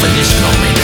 definition only